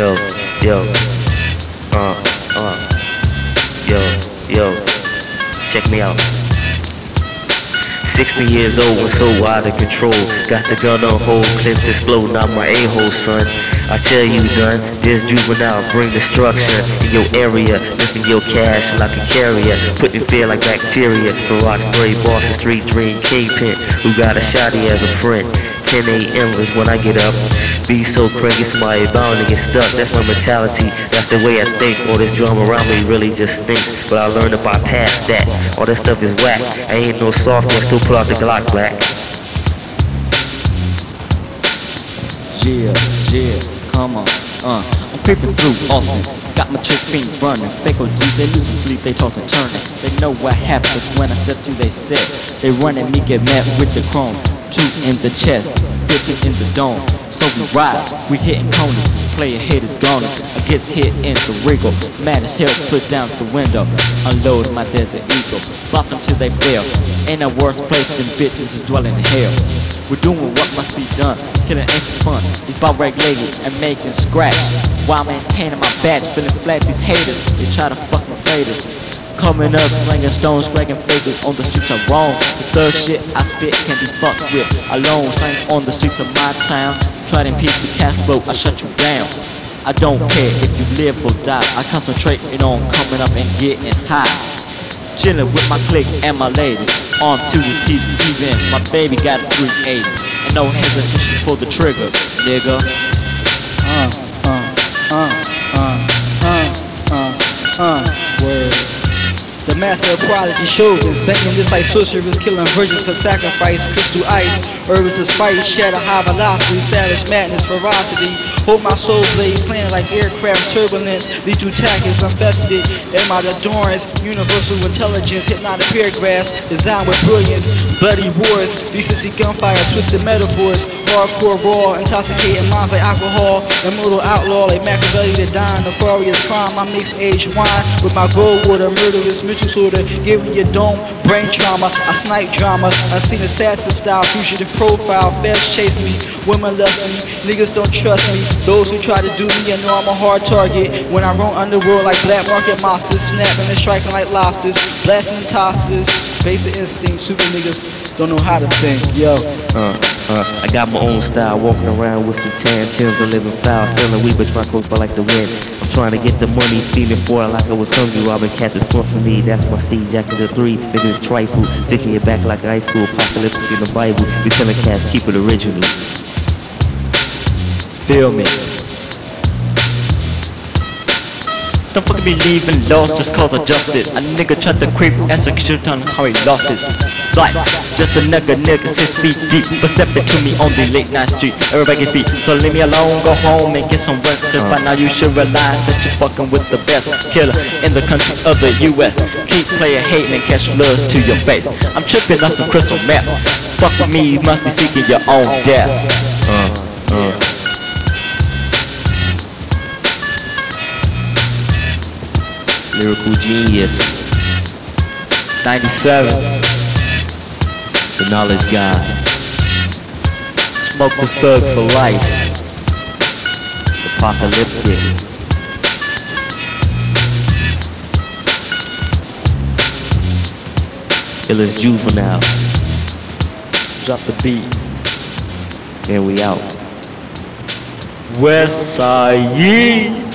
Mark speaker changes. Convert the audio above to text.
Speaker 1: Yo, yo, uh, uh, yo, yo, check me out. 60 years old and so out of control. Got the gun on hold, clips explode, not my a-hole, son. I tell you, gun, this juvenile bring destruction in your area, lifting your cash like a carrier, putting fear like bacteria. For Roxbury, Boston Street, Dream Kingpin, who got a shotty as a friend. 10 a.m. is when I get up. Be so crazy, somebody bound to get stuck. That's my mentality. That's the way I think. All this drama around me really just stinks. But I learned to bypass that. All that stuff is whack. I ain't no software, still pull out the Glock black.
Speaker 2: Yeah, yeah, come on, uh. I'm creeping through Austin. Got my chick fiend running. Fake OGs, they losing sleep, they toss and turning. They know what happens when I step to they set. They running me, get mad with the chrome. Two in the chest, 50 in the dome. We ride, we hitting corners. Player haters gone. I gets hit in the wriggle. Mad as hell, put down the window. Unload my desert eagle. Block them till they fail. Ain't a worse place than bitches is dwelling in hell. We're doing what must be done. Killing ain't fun. It's about regulating and making scratch. While maintaining my badge, feeling flat. These haters, they try to fuck my us. Coming up, slinging stones, cracking fakers on the streets are wrong. The third shit I spit can't be fucked with. Alone, slang on the streets of my town. To impeach the cash flow, I shut you down. I don't care if you live or die. I concentrate on coming up and getting high. Chilling with my clique and my ladies. On to the TV event. My baby got a 380. And no hesitation for the trigger, nigga.
Speaker 3: Uh, uh, uh, uh, uh, uh, uh, word. Master of quality chauvins, banging this like sorcerers, killing virgins for sacrifice, crystal ice, to spice, shatter high velocity, savage madness, ferocity. Hold my soul blade, slanted like aircraft turbulence, These lethal tactics, invested in my universal intelligence, hypnotic paragraphs, designed with brilliance, bloody wars, decency gunfire, twisted metaphors, hardcore raw, intoxicating minds like alcohol, immortal outlaw like Machiavelli the Don, nefarious crime, I mix aged wine with my gold water, murderous mutual sorta, giving your dome brain trauma, I snipe drama, I seen assassin style, fugitive profile, fast chase me, women left me, niggas don't trust me, those who try to do me, I know I'm a hard target, when I roam underworld like black market monsters, snapping and striking like lobsters, blasting tossers, basic instinct, super niggas don't know how to think, yo.
Speaker 1: Uh, uh, I got my own style, walking around with some tan Tims and living foul, selling weed, but my clothes feel like the wind. I'm trying to get the money, feeling for it like I was hungry, robbing cats is for me. That's my Steve Jackson the three, niggas trifle, sticking it back like high school, apocalyptic in the Bible. We telling cats keep it original.
Speaker 2: Feel me. Don't fucking be leaving lost just cause I of justice. A nigga tried to creep, execute on how he lost his life. Just a nigga, nigga, six feet deep. But step into me on the late night street. Everybody gets beat, so leave me alone, go home and get some rest. Cause by now you should realize that you're fucking with the best killer in the country of the US. Keep playing hate and catch love to your face. I'm tripping on some crystal meth. Fuck with me, you must be seeking your own death.
Speaker 1: Uh, uh. Lyrical genius,
Speaker 2: 97.
Speaker 1: the knowledge guy.
Speaker 2: Smoke the thug for life.
Speaker 1: Apocalyptic. Illest juvenile,
Speaker 2: Drop the beat.
Speaker 1: and we out.
Speaker 2: West Side.